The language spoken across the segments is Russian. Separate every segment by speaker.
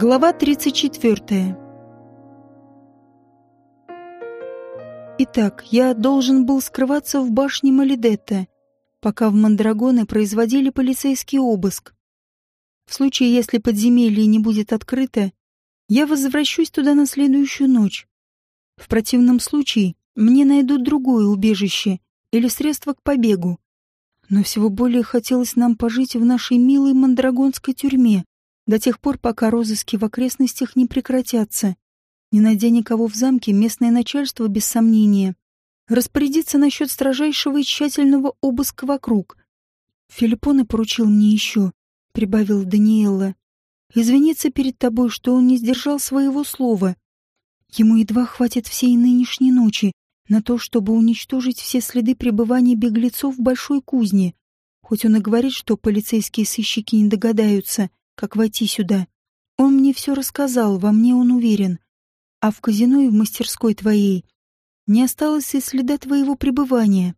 Speaker 1: Глава 34 Итак, я должен был скрываться в башне Малидетта, пока в Мандрагоне производили полицейский обыск. В случае, если подземелье не будет открыто, я возвращусь туда на следующую ночь. В противном случае мне найдут другое убежище или средство к побегу. Но всего более хотелось нам пожить в нашей милой мандрагонской тюрьме до тех пор, пока розыски в окрестностях не прекратятся. Не найдя никого в замке, местное начальство, без сомнения, распорядится насчет строжайшего и тщательного обыска вокруг. Филиппоне поручил мне еще, — прибавил Даниэлла, — извиниться перед тобой, что он не сдержал своего слова. Ему едва хватит всей нынешней ночи на то, чтобы уничтожить все следы пребывания беглецов в большой кузне, хоть он и говорит, что полицейские сыщики не догадаются, как войти сюда. Он мне все рассказал, во мне он уверен. А в казино и в мастерской твоей не осталось и следа твоего пребывания.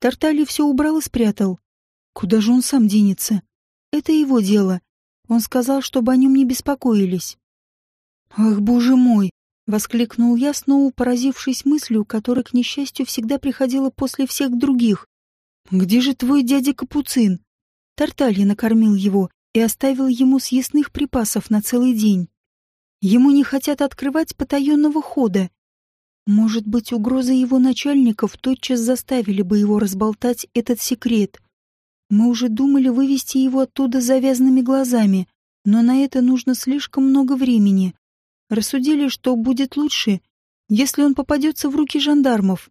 Speaker 1: Тартали все убрал и спрятал. Куда же он сам денется? Это его дело. Он сказал, чтобы о нем не беспокоились. «Ах, боже мой!» — воскликнул я, снова поразившись мыслью, которая, к несчастью, всегда приходила после всех других. «Где же твой дядя Капуцин?» Тарталья накормил его и оставил ему съестных припасов на целый день. Ему не хотят открывать потаенного хода. Может быть, угрозы его начальников тотчас заставили бы его разболтать этот секрет. Мы уже думали вывести его оттуда завязанными глазами, но на это нужно слишком много времени. Рассудили, что будет лучше, если он попадется в руки жандармов.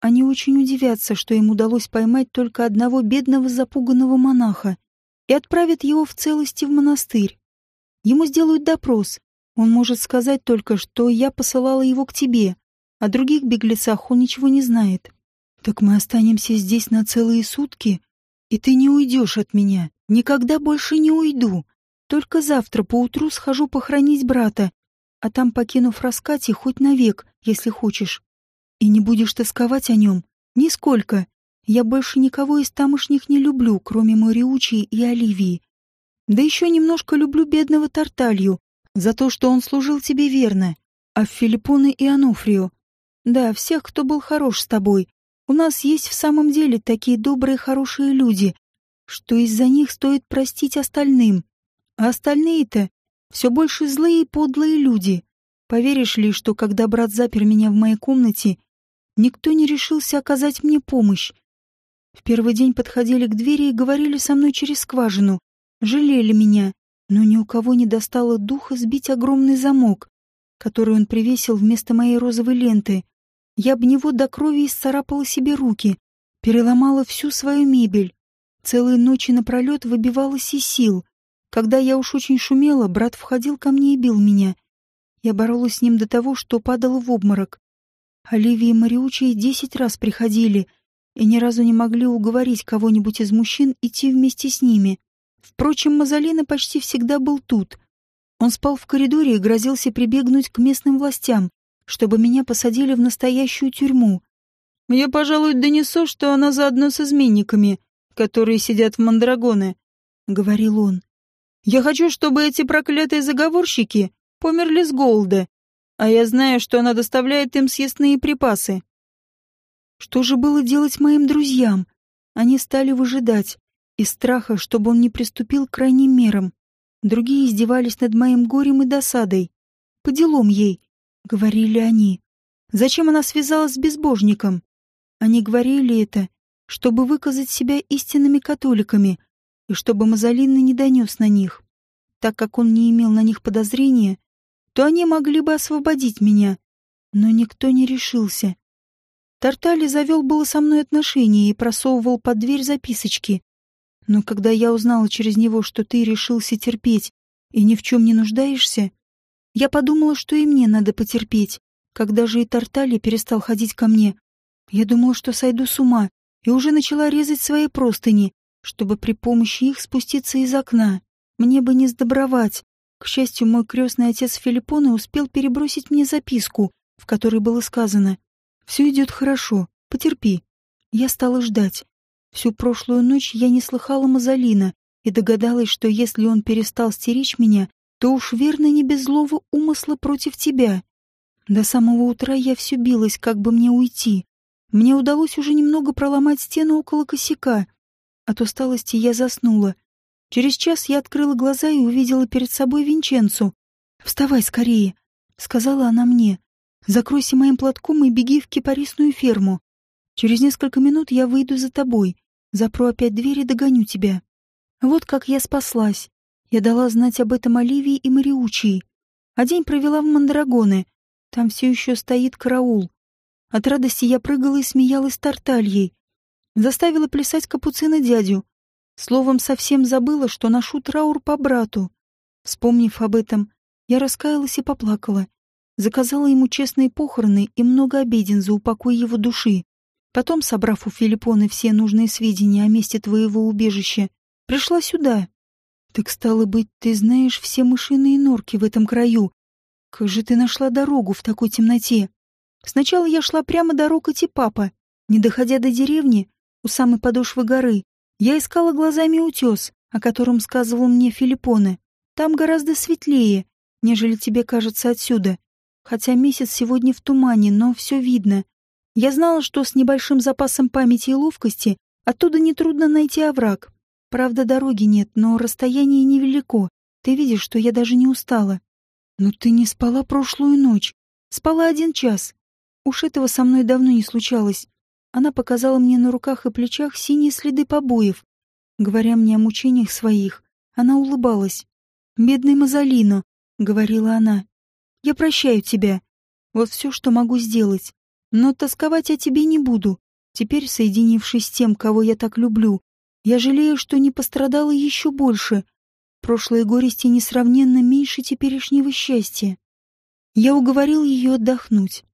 Speaker 1: Они очень удивятся, что им удалось поймать только одного бедного запуганного монаха и отправят его в целости в монастырь. Ему сделают допрос, он может сказать только, что я посылала его к тебе. О других беглецах он ничего не знает. Так мы останемся здесь на целые сутки, и ты не уйдешь от меня. Никогда больше не уйду. Только завтра поутру схожу похоронить брата, а там, покинув раскате, хоть навек, если хочешь. И не будешь тосковать о нем. Нисколько. Я больше никого из тамошних не люблю, кроме Мариучи и Оливии. Да еще немножко люблю бедного Тарталью, за то, что он служил тебе верно, а Филиппоне и Ануфрио. Да, всех, кто был хорош с тобой. У нас есть в самом деле такие добрые, хорошие люди, что из-за них стоит простить остальным. А остальные-то все больше злые и подлые люди. Поверишь ли, что когда брат запер меня в моей комнате, никто не решился оказать мне помощь? В первый день подходили к двери и говорили со мной через скважину, жалели меня, но ни у кого не достало духа сбить огромный замок, который он привесил вместо моей розовой ленты. Я об него до крови исцарапала себе руки, переломала всю свою мебель. Целые ночи напролет выбивалась из сил. Когда я уж очень шумела, брат входил ко мне и бил меня. Я боролась с ним до того, что падала в обморок. Оливия и Мариучи десять раз приходили и ни разу не могли уговорить кого-нибудь из мужчин идти вместе с ними. Впрочем, Мазолина почти всегда был тут. Он спал в коридоре и грозился прибегнуть к местным властям, чтобы меня посадили в настоящую тюрьму. «Я, пожалуй, донесу, что она заодно с изменниками, которые сидят в Мандрагоне», — говорил он. «Я хочу, чтобы эти проклятые заговорщики померли с голода, а я знаю, что она доставляет им съестные припасы». Что же было делать моим друзьям? Они стали выжидать, из страха, чтобы он не приступил к крайним мерам. Другие издевались над моим горем и досадой. «По делам ей», — говорили они. «Зачем она связалась с безбожником?» Они говорили это, чтобы выказать себя истинными католиками и чтобы Мазолинный не донес на них. Так как он не имел на них подозрения, то они могли бы освободить меня, но никто не решился. Тартали завел было со мной отношения и просовывал под дверь записочки, но когда я узнала через него, что ты решился терпеть и ни в чем не нуждаешься, я подумала, что и мне надо потерпеть. Когда же и Тарталья перестал ходить ко мне, я думала, что сойду с ума, и уже начала резать свои простыни, чтобы при помощи их спуститься из окна. Мне бы не сдобровать. К счастью, мой крестный отец Филиппоне успел перебросить мне записку, в которой было сказано «Все идет хорошо, потерпи». Я стала ждать. Всю прошлую ночь я не слыхала Мазалина и догадалась, что если он перестал стеречь меня, то уж верно не без злого умысла против тебя. До самого утра я все билась, как бы мне уйти. Мне удалось уже немного проломать стену около косяка. От усталости я заснула. Через час я открыла глаза и увидела перед собой Винченцу. «Вставай скорее», — сказала она мне. «Закройся моим платком и беги в кипарисную ферму. Через несколько минут я выйду за тобой, запру опять дверь и догоню тебя». Вот как я спаслась. Я дала знать об этом Оливии и Мариучии. А день провела в Мандрагоне. Там все еще стоит караул. От радости я прыгала и смеялась тартальей. Заставила плясать капуцина дядю. Словом, совсем забыла, что ношу траур по брату. Вспомнив об этом, я раскаялась и поплакала. Заказала ему честные похороны и много обеден за упокой его души. Потом, собрав у Филиппоны все нужные сведения о месте твоего убежища, пришла сюда. Так стало быть, ты знаешь все мышиные норки в этом краю. Как же ты нашла дорогу в такой темноте? Сначала я шла прямо до рока Типапа. Не доходя до деревни, у самой подошвы горы, я искала глазами утес, о котором сказывал мне Филиппоне. Там гораздо светлее, нежели тебе кажется отсюда. Хотя месяц сегодня в тумане, но все видно. Я знала, что с небольшим запасом памяти и ловкости оттуда нетрудно найти овраг. Правда, дороги нет, но расстояние невелико. Ты видишь, что я даже не устала. Но ты не спала прошлую ночь. Спала один час. Уж этого со мной давно не случалось. Она показала мне на руках и плечах синие следы побоев. Говоря мне о мучениях своих, она улыбалась. «Бедный Мазолино», — говорила она, — «я прощаю тебя. Вот все, что могу сделать. Но тосковать о тебе не буду. Теперь, соединившись с тем, кого я так люблю, я жалею, что не пострадала еще больше. Прошлые горести несравненно меньше теперешнего счастья. Я уговорил ее отдохнуть.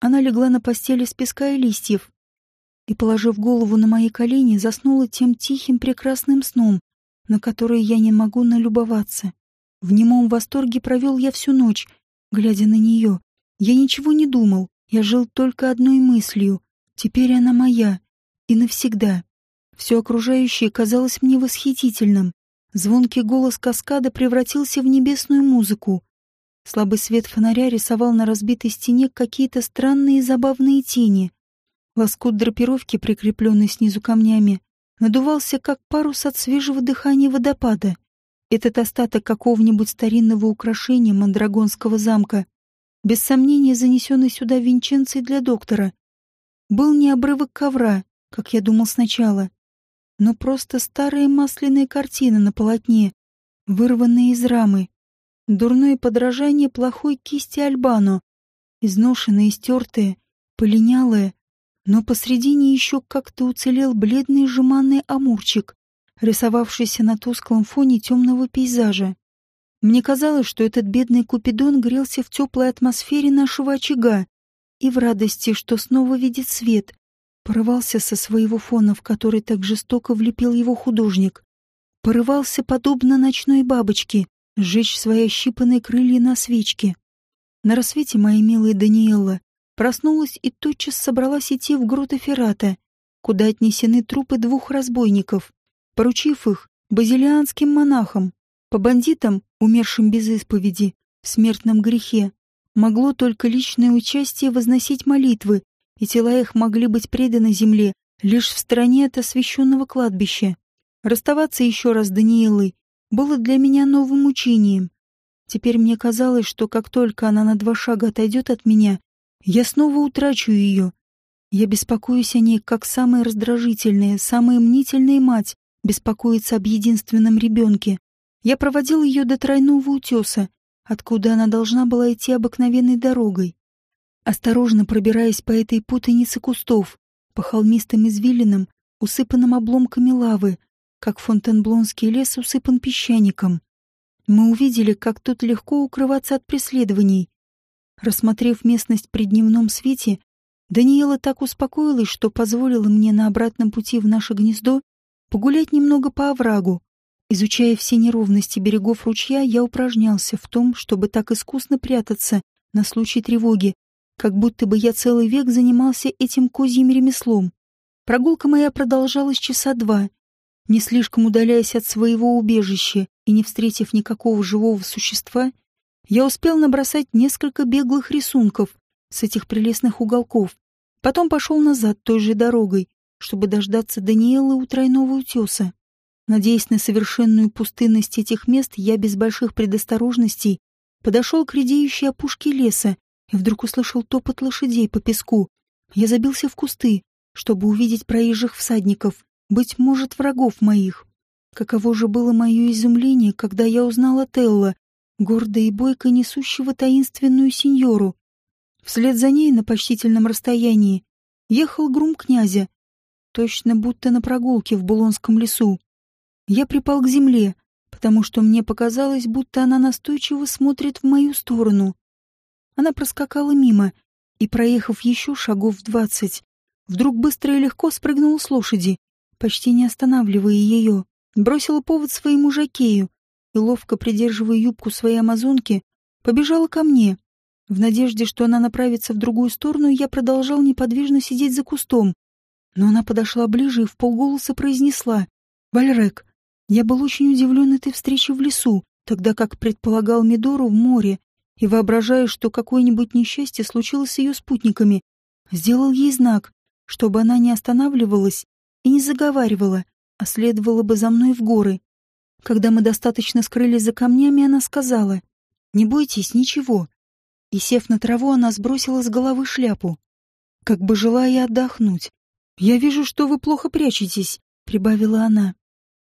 Speaker 1: Она легла на постели с песка и листьев и, положив голову на мои колени, заснула тем тихим прекрасным сном, на который я не могу налюбоваться. В немом восторге провел я всю ночь, глядя на нее. Я ничего не думал, я жил только одной мыслью. Теперь она моя. И навсегда. Все окружающее казалось мне восхитительным. Звонкий голос каскада превратился в небесную музыку. Слабый свет фонаря рисовал на разбитой стене какие-то странные забавные тени. Лоскут драпировки, прикрепленный снизу камнями, надувался, как парус от свежего дыхания водопада. Этот остаток какого-нибудь старинного украшения мандрагонского замка, без сомнения занесенный сюда Винченцей для доктора, был не обрывок ковра, как я думал сначала, но просто старая масляная картина на полотне, вырванная из рамы. Дурное подражание плохой кисти Альбано, изношенное, истертое, полинялое, но посредине еще как-то уцелел бледный жеманный амурчик, рисовавшийся на тусклом фоне темного пейзажа. Мне казалось, что этот бедный Купидон грелся в теплой атмосфере нашего очага и в радости, что снова видит свет, порывался со своего фона, в который так жестоко влепил его художник. Порывался, подобно ночной бабочке, сжечь свои ощипанные крылья на свечке. На рассвете моя милая Даниэлла проснулась и тотчас собралась идти в гроты Феррата, куда отнесены трупы двух разбойников, поручив их базилианским монахам, по бандитам, умершим без исповеди, в смертном грехе, могло только личное участие возносить молитвы и тела их могли быть преданы земле лишь в стороне от освященного кладбища. Расставаться еще раз с Даниэлой было для меня новым мучением. Теперь мне казалось, что как только она на два шага отойдет от меня, я снова утрачу ее. Я беспокоюсь о ней, как самая раздражительная, самая мнительная мать беспокоится об единственном ребенке. Я проводил ее до тройного утеса, откуда она должна была идти обыкновенной дорогой. Осторожно пробираясь по этой путанице кустов, по холмистым извилинам, усыпанным обломками лавы, как Фонтенблонский лес усыпан песчаником. Мы увидели, как тут легко укрываться от преследований. Рассмотрев местность при дневном свете, Даниэла так успокоилась, что позволила мне на обратном пути в наше гнездо погулять немного по оврагу. Изучая все неровности берегов ручья, я упражнялся в том, чтобы так искусно прятаться на случай тревоги, как будто бы я целый век занимался этим козьим ремеслом. Прогулка моя продолжалась часа два. Не слишком удаляясь от своего убежища и не встретив никакого живого существа, я успел набросать несколько беглых рисунков с этих прелестных уголков. Потом пошел назад той же дорогой, чтобы дождаться Даниэлы у тройного утеса. Надеясь на совершенную пустынность этих мест, я без больших предосторожностей подошел к редеющей опушке леса и вдруг услышал топот лошадей по песку. Я забился в кусты, чтобы увидеть проезжих всадников, быть может, врагов моих. Каково же было мое изумление, когда я узнала Телла, гордо и бойко несущего таинственную сеньору. Вслед за ней на почтительном расстоянии ехал грум князя, точно будто на прогулке в Булонском лесу. Я припал к земле, потому что мне показалось, будто она настойчиво смотрит в мою сторону. Она проскакала мимо и, проехав еще шагов двадцать, вдруг быстро и легко спрыгнула с лошади почти не останавливая ее, бросила повод своему жакею и, ловко придерживая юбку своей амазонки, побежала ко мне. В надежде, что она направится в другую сторону, я продолжал неподвижно сидеть за кустом. Но она подошла ближе и в полголоса произнесла «Вальрек, я был очень удивлен этой встречей в лесу, тогда как предполагал Мидору в море, и, воображая, что какое-нибудь несчастье случилось с ее спутниками, сделал ей знак, чтобы она не останавливалась и не заговаривала, а следовала бы за мной в горы. Когда мы достаточно скрылись за камнями, она сказала, «Не бойтесь, ничего». И, сев на траву, она сбросила с головы шляпу, как бы желая отдохнуть. «Я вижу, что вы плохо прячетесь», — прибавила она.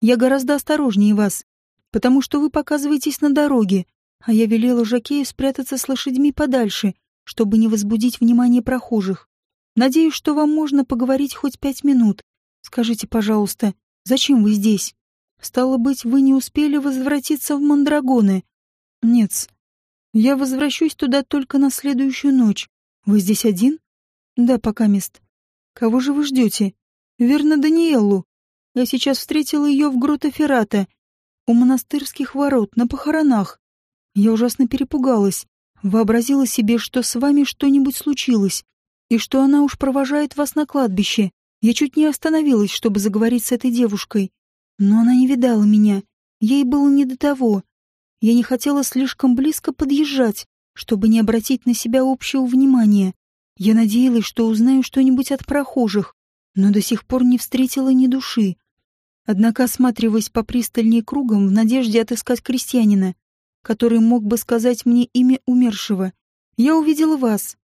Speaker 1: «Я гораздо осторожнее вас, потому что вы показываетесь на дороге, а я велела Жакею спрятаться с лошадьми подальше, чтобы не возбудить внимание прохожих. Надеюсь, что вам можно поговорить хоть пять минут. Скажите, пожалуйста, зачем вы здесь? Стало быть, вы не успели возвратиться в Мандрагоны? Нет. Я возвращусь туда только на следующую ночь. Вы здесь один? Да, пока мест. Кого же вы ждете? Верно, Даниэлу. Я сейчас встретила ее в Грота у монастырских ворот, на похоронах. Я ужасно перепугалась. Вообразила себе, что с вами что-нибудь случилось, и что она уж провожает вас на кладбище. Я чуть не остановилась, чтобы заговорить с этой девушкой, но она не видала меня. Ей было не до того. Я не хотела слишком близко подъезжать, чтобы не обратить на себя общего внимания. Я надеялась, что узнаю что-нибудь от прохожих, но до сих пор не встретила ни души. Однако, осматриваясь попристальнее кругом в надежде отыскать крестьянина, который мог бы сказать мне имя умершего, я увидела вас.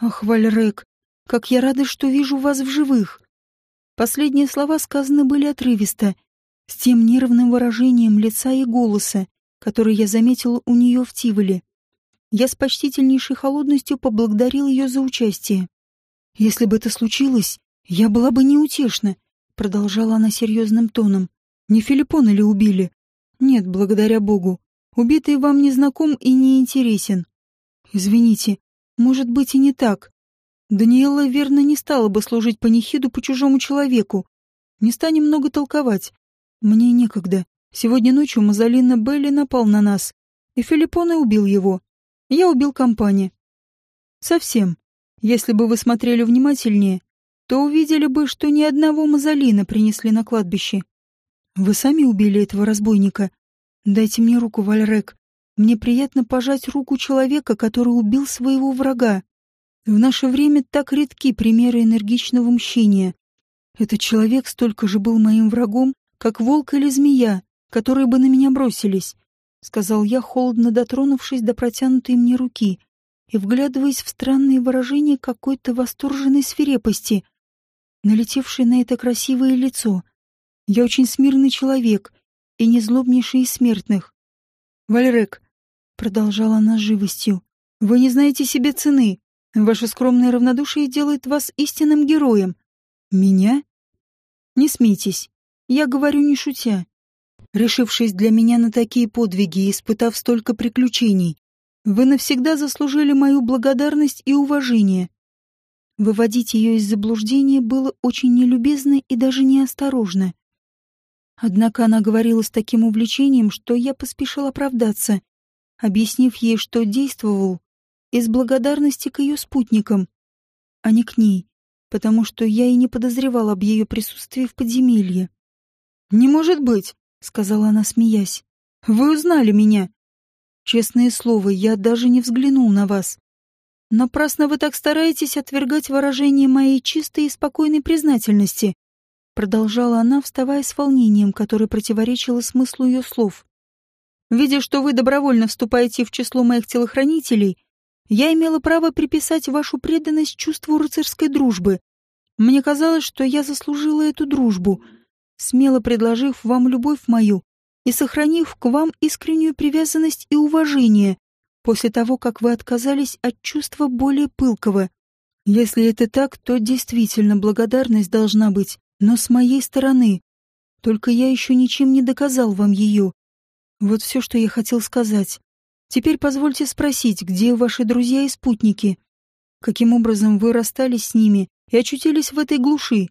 Speaker 1: Ах, Вальрек, как я рада, что вижу вас в живых. Последние слова сказаны были отрывисто, с тем нервным выражением лица и голоса, который я заметила у нее в Тиволе. Я с почтительнейшей холодностью поблагодарил ее за участие. «Если бы это случилось, я была бы неутешна», — продолжала она серьезным тоном. «Не Филиппона ли убили?» «Нет, благодаря Богу. Убитый вам не знаком и не интересен». «Извините, может быть и не так. Даниэла верно не стала бы служить панихиду по чужому человеку. Не станем много толковать. Мне некогда. Сегодня ночью Мазалина Белли напал на нас, и Филиппоне убил его. Я убил компанию. Совсем. Если бы вы смотрели внимательнее, то увидели бы, что ни одного Мазалина принесли на кладбище. Вы сами убили этого разбойника. Дайте мне руку, Вальрек. Мне приятно пожать руку человека, который убил своего врага. В наше время так редки примеры энергичного мщения. Этот человек столько же был моим врагом, как волк или змея, которые бы на меня бросились, — сказал я, холодно дотронувшись до протянутой мне руки и вглядываясь в странные выражения какой-то восторженной свирепости, налетевшей на это красивое лицо. Я очень смирный человек и не злобнейший из смертных. «Вальрек», — продолжала она живостью, — «вы не знаете себе цены. Ваше скромное равнодушие делает вас истинным героем. Меня? Не смейтесь. Я говорю не шутя. Решившись для меня на такие подвиги и испытав столько приключений, вы навсегда заслужили мою благодарность и уважение. Выводить ее из заблуждения было очень нелюбезно и даже неосторожно. Однако она говорила с таким увлечением, что я поспешил оправдаться, объяснив ей, что действовал из благодарности к ее спутникам, а не к ней, потому что я и не подозревал об ее присутствии в подземелье. «Не может быть», — сказала она, смеясь. «Вы узнали меня». «Честное слово, я даже не взглянул на вас. Напрасно вы так стараетесь отвергать выражение моей чистой и спокойной признательности», продолжала она, вставая с волнением, которое противоречило смыслу ее слов. «Видя, что вы добровольно вступаете в число моих телохранителей, я имела право приписать вашу преданность чувству рыцарской дружбы. Мне казалось, что я заслужила эту дружбу, смело предложив вам любовь мою и сохранив к вам искреннюю привязанность и уважение после того, как вы отказались от чувства более пылкого. Если это так, то действительно благодарность должна быть, но с моей стороны. Только я еще ничем не доказал вам ее. Вот все, что я хотел сказать. Теперь позвольте спросить, где ваши друзья и спутники? Каким образом вы расстались с ними и очутились в этой глуши?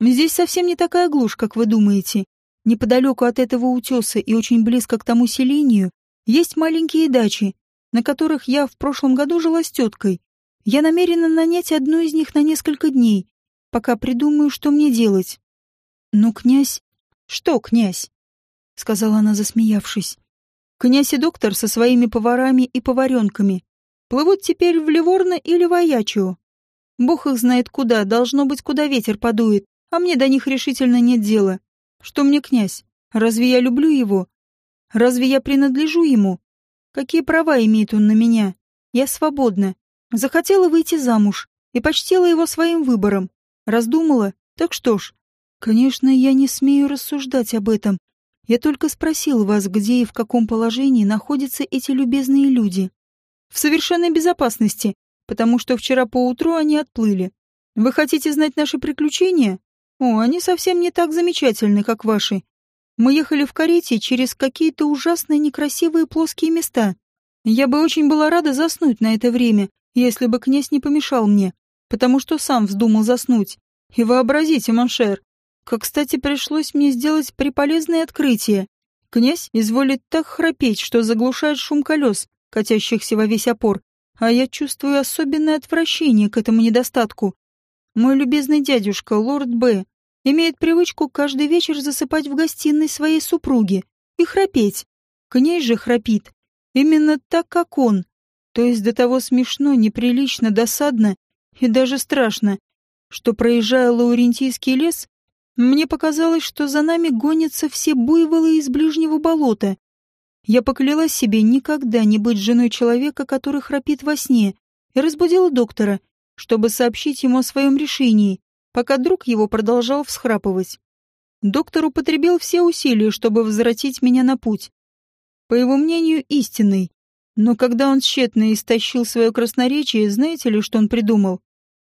Speaker 1: Здесь совсем не такая глушь, как вы думаете. Неподалеку от этого утеса и очень близко к тому селению есть маленькие дачи, на которых я в прошлом году жила с теткой. Я намерена нанять одну из них на несколько дней, пока придумаю, что мне делать. Но князь... Что, князь? Сказала она, засмеявшись. Князь и доктор со своими поварами и поваренками плывут теперь в Ливорно или в Аячио. Бог их знает куда, должно быть, куда ветер подует, а мне до них решительно нет дела. Что мне князь? Разве я люблю его? Разве я принадлежу ему? Какие права имеет он на меня? Я свободна. Захотела выйти замуж и почтила его своим выбором. Раздумала? Так что ж. Конечно, я не смею рассуждать об этом, я только спросил вас, где и в каком положении находятся эти любезные люди. В совершенной безопасности, потому что вчера поутру они отплыли. Вы хотите знать наши приключения? О, они совсем не так замечательны, как ваши. Мы ехали в карете через какие-то ужасные некрасивые плоские места. Я бы очень была рада заснуть на это время, если бы князь не помешал мне, потому что сам вздумал заснуть. И вообразите, mon cher, как, кстати, пришлось мне сделать преполезное открытие. Князь изволит так храпеть, что заглушает шум колес, катящихся во весь опор, а я чувствую особенное отвращение к этому недостатку. Мой любезный дядюшка, лорд Б., имеет привычку каждый вечер засыпать в гостиной своей супруги и храпеть. Князь же храпит. Именно так, как он. То есть до того смешно, неприлично, досадно и даже страшно, что, проезжая Лаурентийский лес, мне показалось, что за нами гонятся все буйволы из ближнего болота. Я поклялась себе никогда не быть женой человека, который храпит во сне, и разбудила доктора, чтобы сообщить ему о своем решении, пока друг его продолжал всхрапывать. Доктор употребил все усилия, чтобы возвратить меня на путь. По его мнению, истинный. Но когда он тщетно истощил свое красноречие, знаете ли, что он придумал?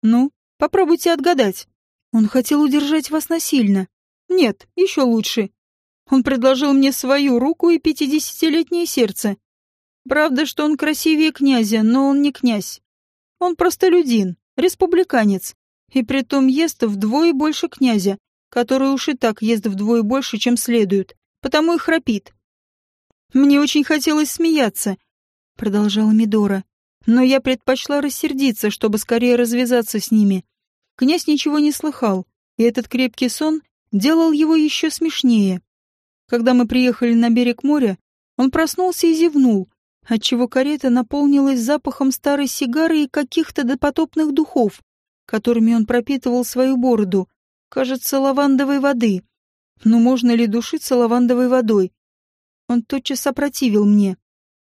Speaker 1: Ну, попробуйте отгадать. Он хотел удержать вас насильно. Нет, еще лучше. Он предложил мне свою руку и пятидесятилетнее сердце. Правда, что он красивее князя, но он не князь. Он простолюдин, республиканец, и притом ест вдвое больше князя, который уж и так ест вдвое больше, чем следует, потому и храпит. Мне очень хотелось смеяться, продолжала Мидора, но я предпочла рассердиться, чтобы скорее развязаться с ними. Князь ничего не слыхал, и этот крепкий сон делал его еще смешнее. Когда мы приехали на берег моря, он проснулся и зевнул, отчего карета наполнилась запахом старой сигары и каких-то допотопных духов, которыми он пропитывал свою бороду, кажется, лавандовой воды. Но можно ли душиться лавандовой водой? Он тотчас опротивил мне.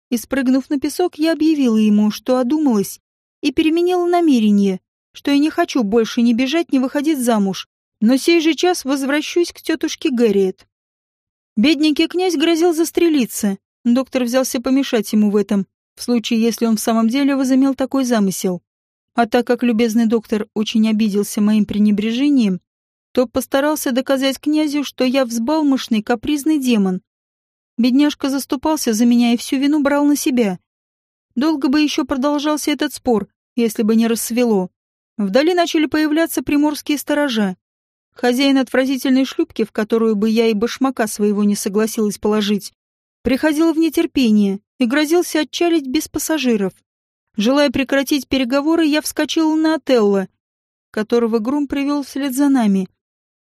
Speaker 1: И спрыгнув на песок, я объявила ему, что одумалась и переменила намерение, что я не хочу больше ни бежать, ни выходить замуж, но сей же час возвращусь к тетушке Гэриет. Бедненький князь грозил застрелиться. Доктор взялся помешать ему в этом, в случае, если он в самом деле возымел такой замысел. А так как любезный доктор очень обиделся моим пренебрежением, то постарался доказать князю, что я взбалмошный капризный демон. Бедняжка заступался за меня и всю вину брал на себя. Долго бы еще продолжался этот спор, если бы не рассвело. Вдали начали появляться приморские сторожа. Хозяин отвратительной шлюпки, в которую бы я и башмака своего не согласилась положить, приходил в нетерпение и грозился отчалить без пассажиров. Желая прекратить переговоры, я вскочила на Отелло, которого Грум привел вслед за нами.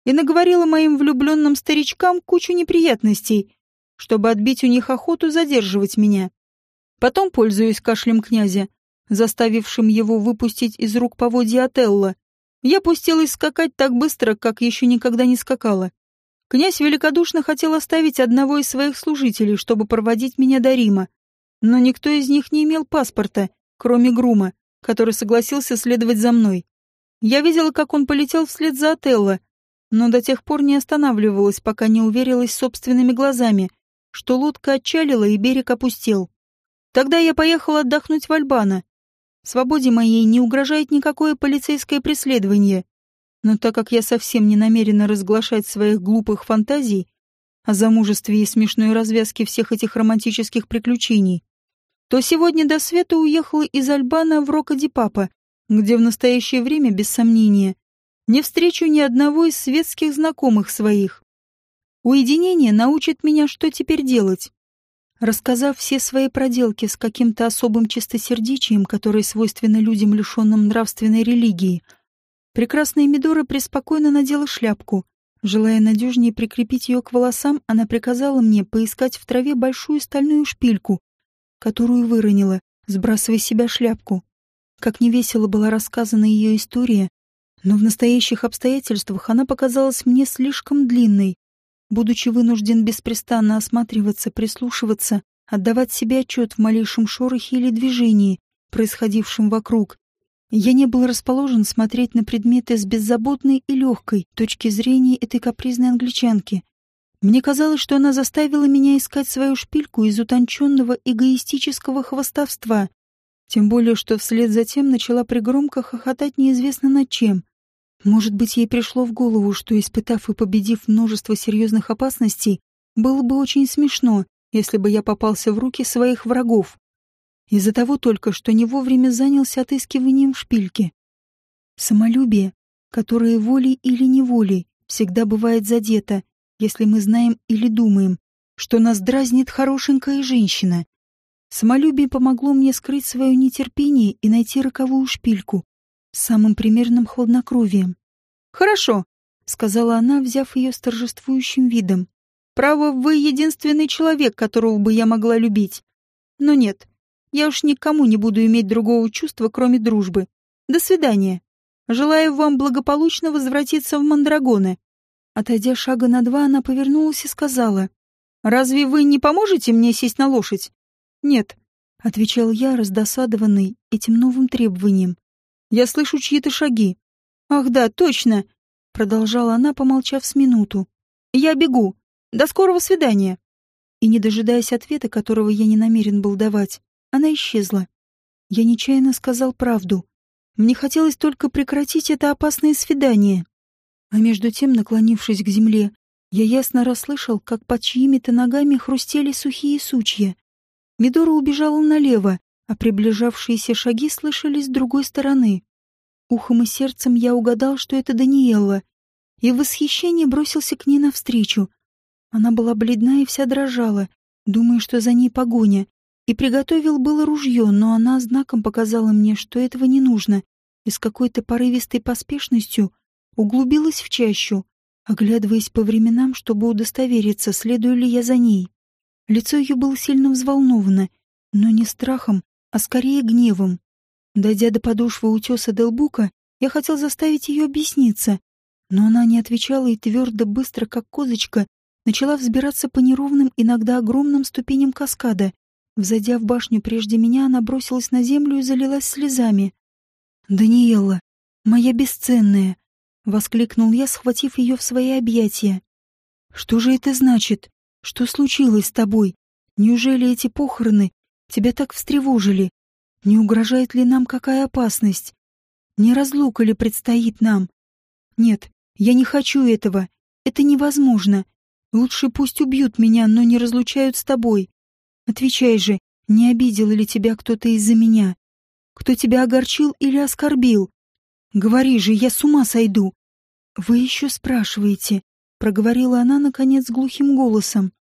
Speaker 1: и наговорила моим влюбленным старичкам кучу неприятностей, чтобы отбить у них охоту задерживать меня. Потом, пользуясь кашлем князя, заставившим его выпустить из рук поводья Отелло, я пустилась скакать так быстро, как еще никогда не скакала. Князь великодушно хотел оставить одного из своих служителей, чтобы проводить меня до Рима, но никто из них не имел паспорта, кроме Грума, который согласился следовать за мной. Я видела, как он полетел вслед за Отелло, но до тех пор не останавливалась, пока не уверилась собственными глазами, что лодка отчалила и берег опустел. Тогда я поехала отдохнуть в Альбано. Свободе моей не угрожает никакое полицейское преследование, но так как я совсем не намерена разглашать своих глупых фантазий о замужестве и смешной развязке всех этих романтических приключений, то сегодня до света уехала из Альбана в Рока-ди-Папа, где в настоящее время, без сомнения, не встречу ни одного из светских знакомых своих. Уединение научит меня, что теперь делать. Рассказав все свои проделки с каким-то особым чистосердечием, которое свойственно людям, лишенным нравственной религии, прекрасная Мидора преспокойно надела шляпку. Желая надежнее прикрепить ее к волосам, она приказала мне поискать в траве большую стальную шпильку, которую выронила, сбрасывая с себя шляпку. Как невесело была рассказана ее история, но в настоящих обстоятельствах она показалась мне слишком длинной. Будучи вынужден беспрестанно осматриваться, прислушиваться, отдавать себе отчет в малейшем шорохе или движении, происходившем вокруг, я не был расположен смотреть на предметы с беззаботной и легкой точки зрения этой капризной англичанки. Мне казалось, что она заставила меня искать свою шпильку из утонченного эгоистического хвостовства, тем более, что вслед за тем начала пригромко хохотать неизвестно над чем. Может быть, ей пришло в голову, что, испытав и победив множество серьезных опасностей, было бы очень смешно, если бы я попался в руки своих врагов. Из-за того только, что не вовремя занялся отыскиванием шпильки. Самолюбие, которое волей или неволей всегда бывает задето, если мы знаем или думаем, что нас дразнит хорошенькая женщина, Самолюбие помогло мне скрыть свое нетерпение и найти роковую шпильку с самым примерным хладнокровием. «Хорошо», — сказала она, взяв ее с торжествующим видом. «Право, вы единственный человек, которого бы я могла любить. Но нет, я уж никому не буду иметь другого чувства, кроме дружбы. До свидания. Желаю вам благополучно возвратиться в Мандрагоны». Отойдя шага на два, она повернулась и сказала, «Разве вы не поможете мне сесть на лошадь? «Нет», — отвечал я, раздосадованный этим новым требованием. «Я слышу чьи-то шаги». «Ах да, точно», — продолжала она, помолчав с минуту. «Я бегу. До скорого свидания». И, не дожидаясь ответа, которого я не намерен был давать, она исчезла. Я нечаянно сказал правду. Мне хотелось только прекратить это опасное свидание. А между тем, наклонившись к земле, я ясно расслышал, как под чьими-то ногами хрустели сухие сучья. Мидора убежала налево, а приближавшиеся шаги слышались с другой стороны. Ухом и сердцем я угадал, что это Даниэлла, и в восхищении бросился к ней навстречу. Она была бледна и вся дрожала, думая, что за ней погоня, и приготовил было ружье, но она знаком показала мне, что этого не нужно, и с какой-то порывистой поспешностью углубилась в чащу, оглядываясь по временам, чтобы удостовериться, следую ли я за ней. Лицо ее было сильно взволновано, но не страхом, а скорее гневом. Дойдя до подошвы утеса Делбука, я хотел заставить ее объясниться, но она не отвечала и твердо, быстро, как козочка, начала взбираться по неровным, иногда огромным ступеням каскада. Взойдя в башню прежде меня, она бросилась на землю и залилась слезами. «Даниэлла, моя бесценная!» — воскликнул я, схватив ее в свои объятия. «Что же это значит? Что случилось с тобой? Неужели эти похороны тебя так встревожили? Не угрожает ли нам какая опасность? Не разлука ли предстоит нам? Нет, я не хочу этого. Это невозможно. Лучше пусть убьют меня, но не разлучают с тобой. Отвечай же, не обидел ли тебя кто-то из-за меня? Кто тебя огорчил или оскорбил? Говори же, я с ума сойду. Вы еще спрашиваете, проговорила она наконец глухим голосом.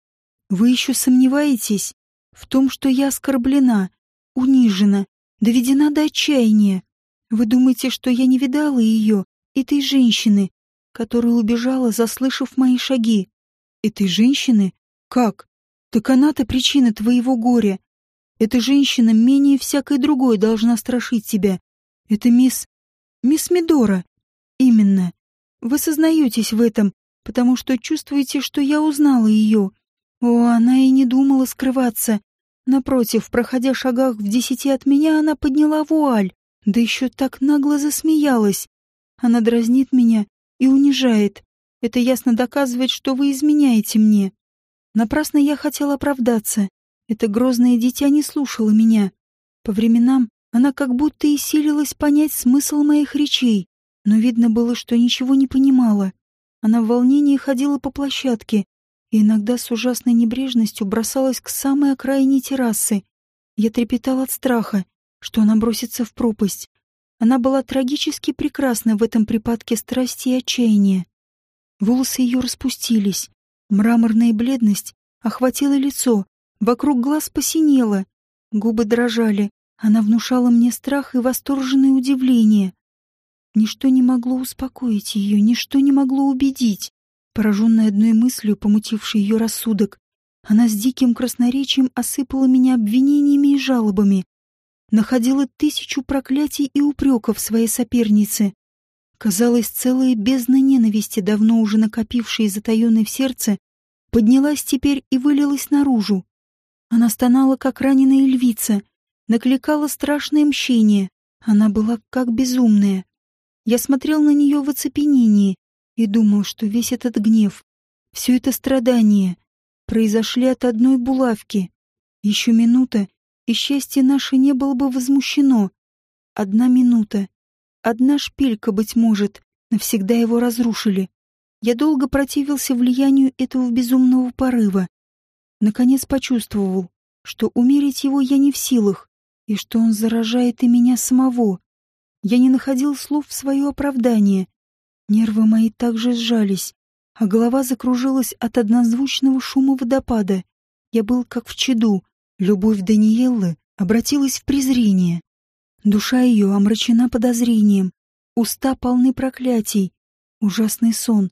Speaker 1: Вы еще сомневаетесь в том, что я оскорблена, унижена, доведена до отчаяния? Вы думаете, что я не видала ее, этой женщины, которая убежала, заслышав мои шаги. Этой женщины? Как? Так она-то причина твоего горя. Эта женщина менее всякой другой должна страшить тебя. Это мисс... мисс Мидора. Именно. Вы сознаетесь в этом, потому что чувствуете, что я узнала ее. О, она и не думала скрываться. Напротив, проходя шагах в десяти от меня, она подняла вуаль, да еще так нагло засмеялась. Она дразнит меня и унижает. Это ясно доказывает, что вы изменяете мне. Напрасно я хотела оправдаться. Это грозное дитя не слушало меня. По временам она как будто и силилась понять смысл моих речей, но видно было, что ничего не понимала. Она в волнении ходила по площадке и иногда с ужасной небрежностью бросалась к самой окраине террасы. Я трепетал от страха, что она бросится в пропасть. Она была трагически прекрасна в этом припадке страсти и отчаяния. Волосы ее распустились, мраморная бледность охватила лицо, вокруг глаз посинело, губы дрожали, она внушала мне страх и восторженное удивление. Ничто не могло успокоить ее, ничто не могло убедить. Пораженная одной мыслью, помутившей ее рассудок, она с диким красноречием осыпала меня обвинениями и жалобами, находила тысячу проклятий и упреков своей сопернице. Казалось, целая бездна ненависти, давно уже накопившей и затаенной в сердце, поднялась теперь и вылилась наружу. Она стонала, как раненая львица, накликала страшное мщение. Она была как безумная. Я смотрел на нее в оцепенении, и думал, что весь этот гнев, все это страдание произошли от одной булавки. Еще минута, и счастье наше не было бы возмущено. Одна минута, одна шпилька, быть может, навсегда его разрушили. Я долго противился влиянию этого безумного порыва. Наконец почувствовал, что умерить его я не в силах, и что он заражает и меня самого. Я не находил слов в свое оправдание, Нервы мои также сжались, а голова закружилась от однозвучного шума водопада. Я был как в чаду. Любовь Даниэллы обратилась в презрение. Душа ее омрачена подозрением. Уста полны проклятий. Ужасный сон.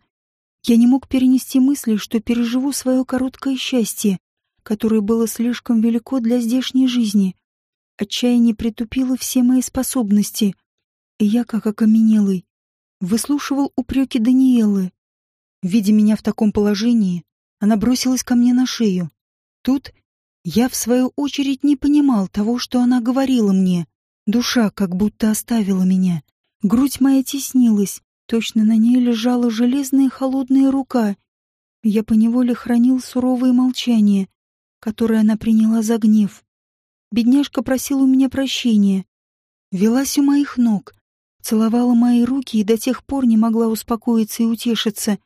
Speaker 1: Я не мог перенести мысли, что переживу свое короткое счастье, которое было слишком велико для здешней жизни. Отчаяние притупило все мои способности, и я, как окаменелый, выслушивал упреки Даниэлы. Видя меня в таком положении, она бросилась ко мне на шею. Тут я, в свою очередь, не понимал того, что она говорила мне. Душа как будто оставила меня. Грудь моя теснилась, точно на ней лежала железная холодная рука. Я поневоле хранил суровое молчание, которое она приняла за гнев. Бедняжка просила у меня прощения. Велась у моих ног, целовала мои руки и до тех пор не могла успокоиться и утешиться,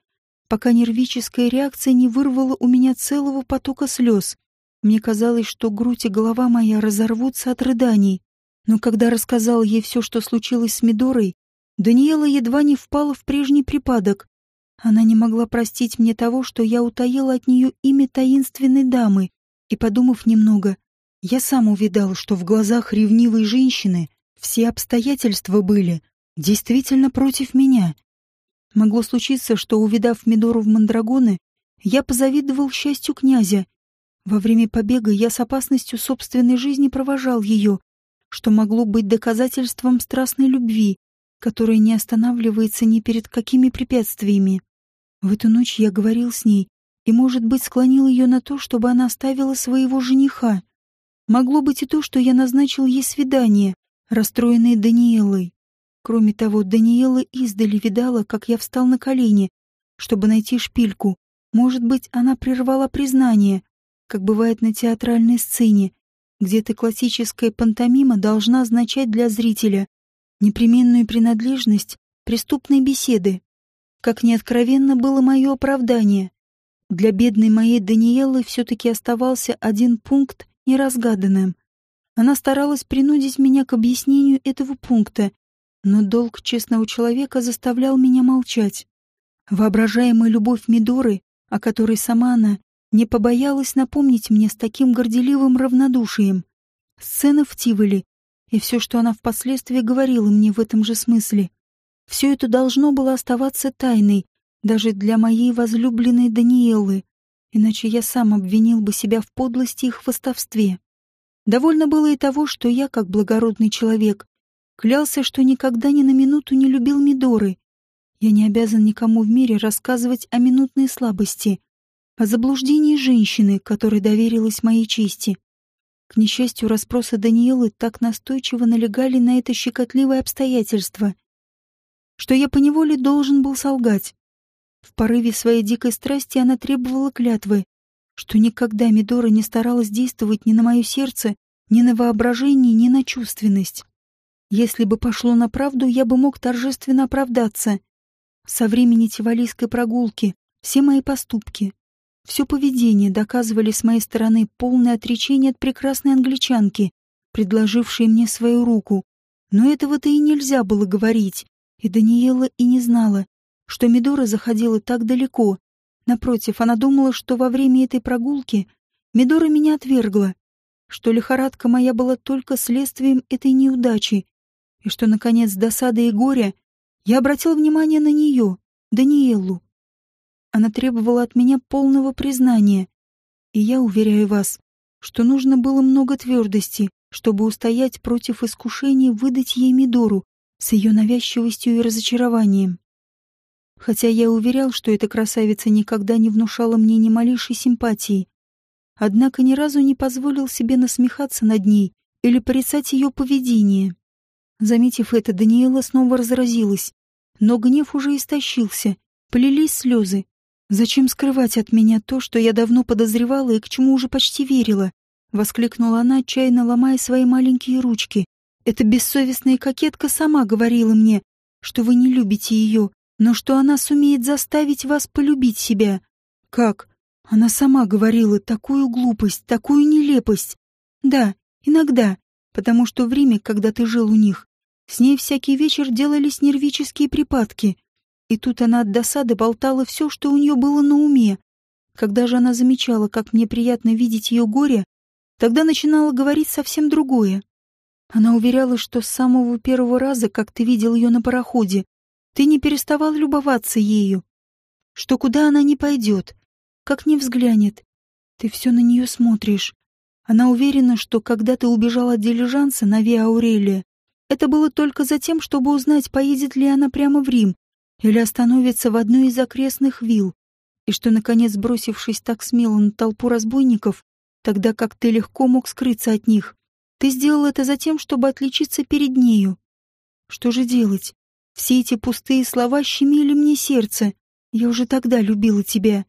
Speaker 1: пока нервическая реакция не вырвала у меня целого потока слез. Мне казалось, что грудь и голова моя разорвутся от рыданий. Но когда рассказал ей все, что случилось с Мидорой, Даниэла едва не впала в прежний припадок. Она не могла простить мне того, что я утаила от нее имя таинственной дамы, и, подумав немного, я сам увидал, что в глазах ревнивой женщины все обстоятельства были действительно против меня. Могло случиться, что, увидав Мидору в Мандрагоны, я позавидовал счастью князя. Во время побега я с опасностью собственной жизни провожал ее, что могло быть доказательством страстной любви, которая не останавливается ни перед какими препятствиями. В эту ночь я говорил с ней и, может быть, склонил ее на то, чтобы она оставила своего жениха. Могло быть и то, что я назначил ей свидание, расстроенной Даниэлой. Кроме того, Даниэла издали видала, как я встал на колени, чтобы найти шпильку. Может быть, она прервала признание, как бывает на театральной сцене, где ты классическая пантомима должна означать для зрителя непременную принадлежность преступной беседы. Как неоткровенно было мое оправдание. Для бедной моей Даниэлы все-таки оставался один пункт неразгаданным. Она старалась принудить меня к объяснению этого пункта, но долг честного человека заставлял меня молчать. Воображаемая любовь Мидоры, о которой сама она не побоялась напомнить мне с таким горделивым равнодушием. Сцена в Тиволе и все, что она впоследствии говорила мне в этом же смысле. Все это должно было оставаться тайной, даже для моей возлюбленной Даниэлы, иначе я сам обвинил бы себя в подлости и хвостовстве. Довольно было и того, что я, как благородный человек, клялся, что никогда ни на минуту не любил Мидоры. Я не обязан никому в мире рассказывать о минутной слабости, о заблуждении женщины, которой доверилась моей чести. К несчастью, расспросы Даниэлы так настойчиво налегали на это щекотливое обстоятельство, что я поневоле должен был солгать. В порыве своей дикой страсти она требовала клятвы, что никогда Мидора не старалась действовать ни на мое сердце, ни на воображение, ни на чувственность. Если бы пошло на правду, я бы мог торжественно оправдаться. Со времени тивалийской прогулки все мои поступки, все поведение доказывали с моей стороны полное отречение от прекрасной англичанки, предложившей мне свою руку. Но этого-то и нельзя было говорить, и Даниэла и не знала, что Мидора заходила так далеко. Напротив, она думала, что во время этой прогулки Мидора меня отвергла, что лихорадка моя была только следствием этой неудачи, и что, наконец, досада и горе я обратил внимание на нее, Даниэлу. Она требовала от меня полного признания, и я уверяю вас, что нужно было много твердости, чтобы устоять против искушения выдать ей Мидору с ее навязчивостью и разочарованием. Хотя я уверял, что эта красавица никогда не внушала мне ни малейшей симпатии, однако ни разу не позволил себе насмехаться над ней или порицать ее поведение. Заметив это, Даниэла снова разразилась, но гнев уже истощился, полились слезы. «Зачем скрывать от меня то, что я давно подозревала и к чему уже почти верила?» — воскликнула она, отчаянно ломая свои маленькие ручки. «Эта бессовестная кокетка сама говорила мне, что вы не любите ее, но что она сумеет заставить вас полюбить себя. Как? Она сама говорила такую глупость, такую нелепость. Да, иногда, потому что в Риме, когда ты жил у них, с ней всякий вечер делались нервические припадки. И тут она от досады болтала все, что у нее было на уме. Когда же она замечала, как мне приятно видеть ее горе, тогда начинала говорить совсем другое. Она уверяла, что с самого первого раза, как ты видел ее на пароходе, ты не переставал любоваться ею, что куда она не пойдет, как не взглянет, ты все на нее смотришь. Она уверена, что когда ты убежал от дилижанса на Виа Аурелия, это было только за тем, чтобы узнать, поедет ли она прямо в Рим или остановится в одной из окрестных вилл, и что, наконец, бросившись так смело на толпу разбойников, тогда как ты легко мог скрыться от них, ты сделал это за тем, чтобы отличиться перед нею. Что же делать? Все эти пустые слова щемили мне сердце. Я уже тогда любила тебя.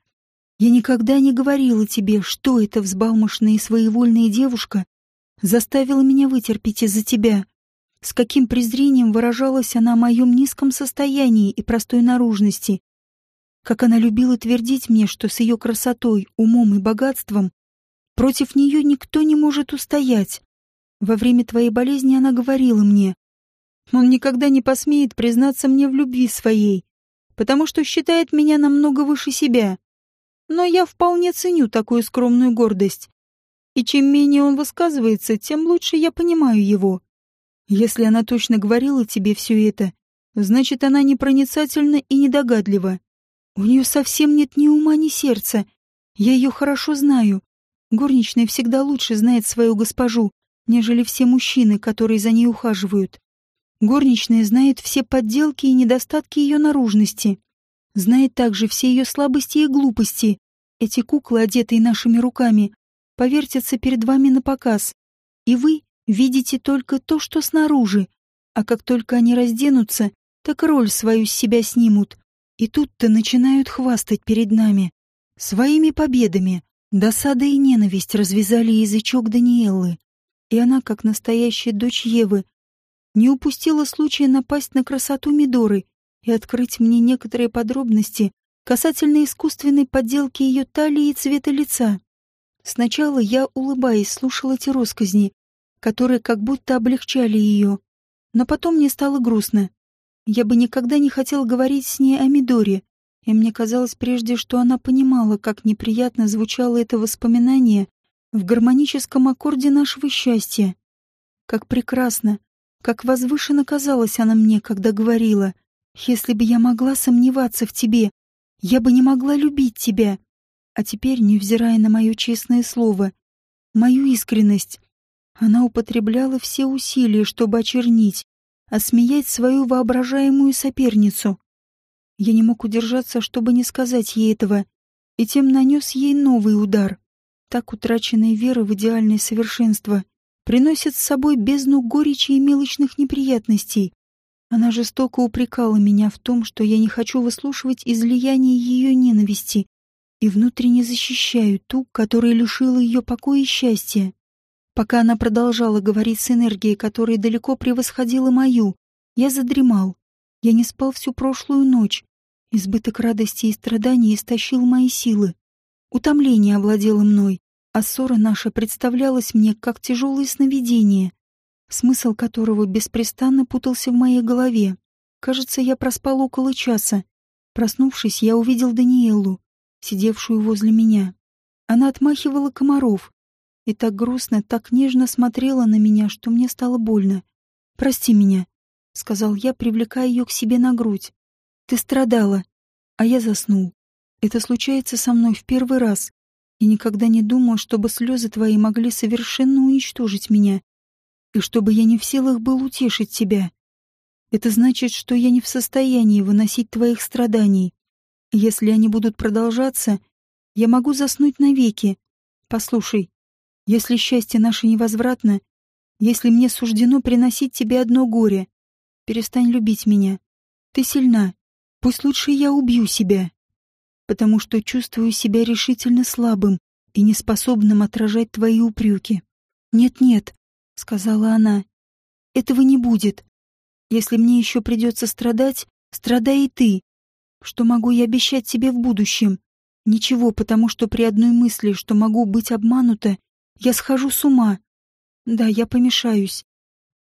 Speaker 1: Я никогда не говорила тебе, что эта взбалмошная и своевольная девушка заставила меня вытерпеть из-за тебя. С каким презрением выражалась она о моем низком состоянии и простой наружности. Как она любила твердить мне, что с ее красотой, умом и богатством против нее никто не может устоять. Во время твоей болезни она говорила мне, он никогда не посмеет признаться мне в любви своей, потому что считает меня намного выше себя. Но я вполне ценю такую скромную гордость. И чем менее он высказывается, тем лучше я понимаю его. Если она точно говорила тебе все это, значит, она непроницательна и недогадлива. У нее совсем нет ни ума, ни сердца. Я ее хорошо знаю. Горничная всегда лучше знает свою госпожу, нежели все мужчины, которые за ней ухаживают. Горничная знает все подделки и недостатки ее наружности. Знает также все ее слабости и глупости. Эти куклы, одетые нашими руками, повертятся перед вами на показ. И вы видите только то, что снаружи. А как только они разденутся, так роль свою с себя снимут. И тут-то начинают хвастать перед нами. Своими победами. Досада и ненависть развязали язычок Даниэллы. И она, как настоящая дочь Евы, не упустила случая напасть на красоту Мидоры и открыть мне некоторые подробности касательно искусственной подделки ее талии и цвета лица. Сначала я, улыбаясь, слушала эти росказни, которые как будто облегчали ее, но потом мне стало грустно. Я бы никогда не хотел говорить с ней о Мидоре, и мне казалось прежде, что она понимала, как неприятно звучало это воспоминание в гармоническом аккорде нашего счастья. Как прекрасно, как возвышенно казалась она мне, когда говорила Если бы я могла сомневаться в тебе, я бы не могла любить тебя. А теперь, невзирая на мое честное слово, мою искренность, она употребляла все усилия, чтобы очернить, осмеять свою воображаемую соперницу. Я не мог удержаться, чтобы не сказать ей этого, и тем нанес ей новый удар. Так утраченная вера в идеальное совершенство приносит с собой бездну горечи и мелочных неприятностей. Она жестоко упрекала меня в том, что я не хочу выслушивать излияние ее ненависти и внутренне защищаю ту, которая лишила ее покоя и счастья. Пока она продолжала говорить с энергией, которая далеко превосходила мою, я задремал. Я не спал всю прошлую ночь, Избыток радости и страданий истощил мои силы. Утомление овладело мной, а ссора наша представлялась мне как тяжелое сновидение, смысл которого беспрестанно путался в моей голове. Кажется, я проспал около часа. Проснувшись, я увидел Даниэлу, сидевшую возле меня. Она отмахивала комаров и так грустно, так нежно смотрела на меня, что мне стало больно. «Прости меня», — сказал я, привлекая ее к себе на грудь. Ты страдала, а я заснул. Это случается со мной в первый раз. И никогда не думал, чтобы слезы твои могли совершенно уничтожить меня. И чтобы я не в силах был утешить тебя. Это значит, что я не в состоянии выносить твоих страданий. Если они будут продолжаться, я могу заснуть навеки. Послушай, если счастье наше невозвратно, если мне суждено приносить тебе одно горе, перестань любить меня. Ты сильна, Пусть лучше я убью себя, потому что чувствую себя решительно слабым и неспособным отражать твои упреки. «Нет-нет», — сказала она, — «этого не будет. Если мне еще придется страдать, страдай и ты. Что могу я обещать тебе в будущем? Ничего, потому что при одной мысли, что могу быть обманута, я схожу с ума. Да, я помешаюсь.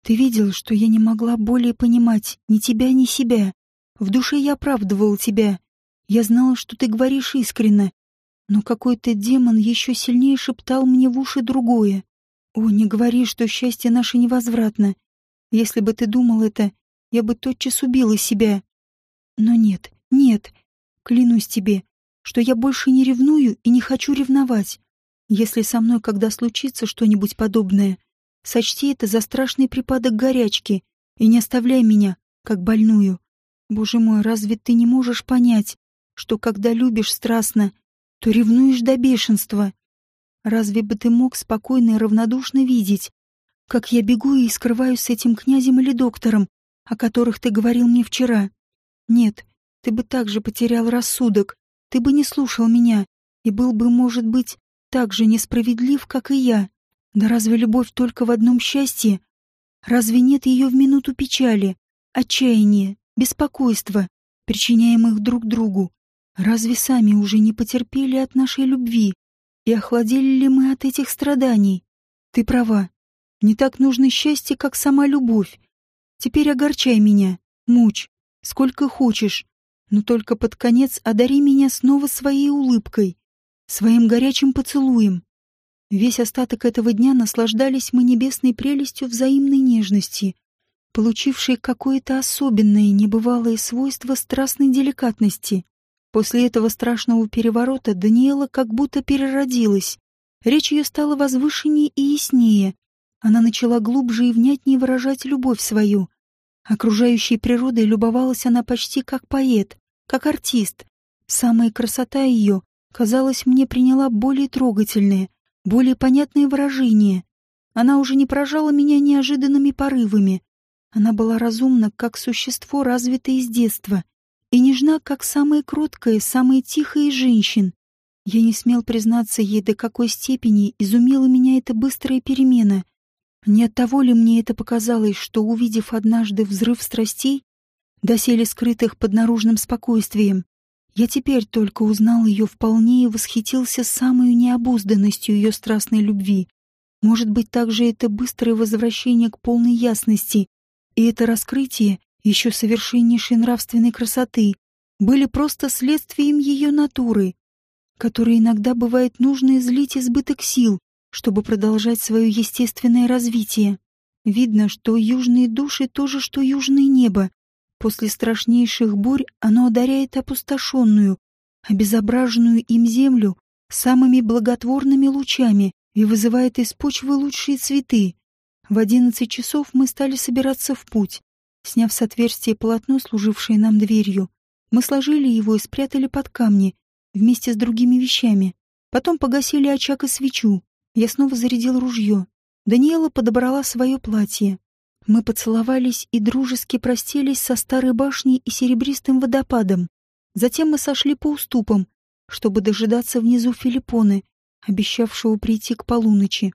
Speaker 1: Ты видел, что я не могла более понимать ни тебя, ни себя. В душе я оправдывал тебя. Я знала, что ты говоришь искренне. Но какой-то демон еще сильнее шептал мне в уши другое. О, не говори, что счастье наше невозвратно. Если бы ты думал это, я бы тотчас убила себя. Но нет, нет, клянусь тебе, что я больше не ревную и не хочу ревновать. Если со мной когда случится что-нибудь подобное, сочти это за страшный припадок горячки и не оставляй меня, как больную. Боже мой, разве ты не можешь понять, что когда любишь страстно, то ревнуешь до бешенства? Разве бы ты мог спокойно и равнодушно видеть, как я бегу и скрываюсь с этим князем или доктором, о которых ты говорил мне вчера? Нет, ты бы также потерял рассудок, ты бы не слушал меня и был бы, может быть, так же несправедлив, как и я. Да разве любовь только в одном счастье? Разве нет ее в минуту печали, отчаяния, беспокойства, причиняемых друг другу. Разве сами уже не потерпели от нашей любви? И охладели ли мы от этих страданий? Ты права. Не так нужно счастье, как сама любовь. Теперь огорчай меня, мучь, сколько хочешь, но только под конец одари меня снова своей улыбкой, своим горячим поцелуем. Весь остаток этого дня наслаждались мы небесной прелестью взаимной нежности — получивший какое-то особенное небывалое свойство страстной деликатности. После этого страшного переворота Даниэла как будто переродилась. Речь ее стала возвышеннее и яснее. Она начала глубже и внятнее выражать любовь свою. Окружающей природой любовалась она почти как поэт, как артист. Самая красота ее, казалось, мне приняла более трогательное, более понятное выражение. Она уже не поражала меня неожиданными порывами, она была разумна, как существо, развитое из детства, и нежна, как самая кроткая, самая тихая женщин. Я не смел признаться ей, до какой степени изумила меня эта быстрая перемена. Не от того ли мне это показалось, что, увидев однажды взрыв страстей, доселе скрытых под наружным спокойствием, я теперь только узнал ее вполне и восхитился самой необузданностью ее страстной любви. Может быть, также это быстрое возвращение к полной ясности и это раскрытие еще совершеннейшей нравственной красоты были просто следствием ее натуры, которой иногда бывает нужно излить избыток сил, чтобы продолжать свое естественное развитие. Видно, что южные души тоже, что южное небо, После страшнейших бурь оно одаряет опустошенную, обезображенную им землю самыми благотворными лучами и вызывает из почвы лучшие цветы. В одиннадцать часов мы стали собираться в путь. Сняв с отверстия полотно, служившее нам дверью, мы сложили его и спрятали под камни вместе с другими вещами. Потом погасили очаг и свечу. Я снова зарядил ружье. Даниэла подобрала свое платье. Мы поцеловались и дружески простились со старой башней и серебристым водопадом. Затем мы сошли по уступам, чтобы дожидаться внизу Филиппоны, обещавшего прийти к полуночи.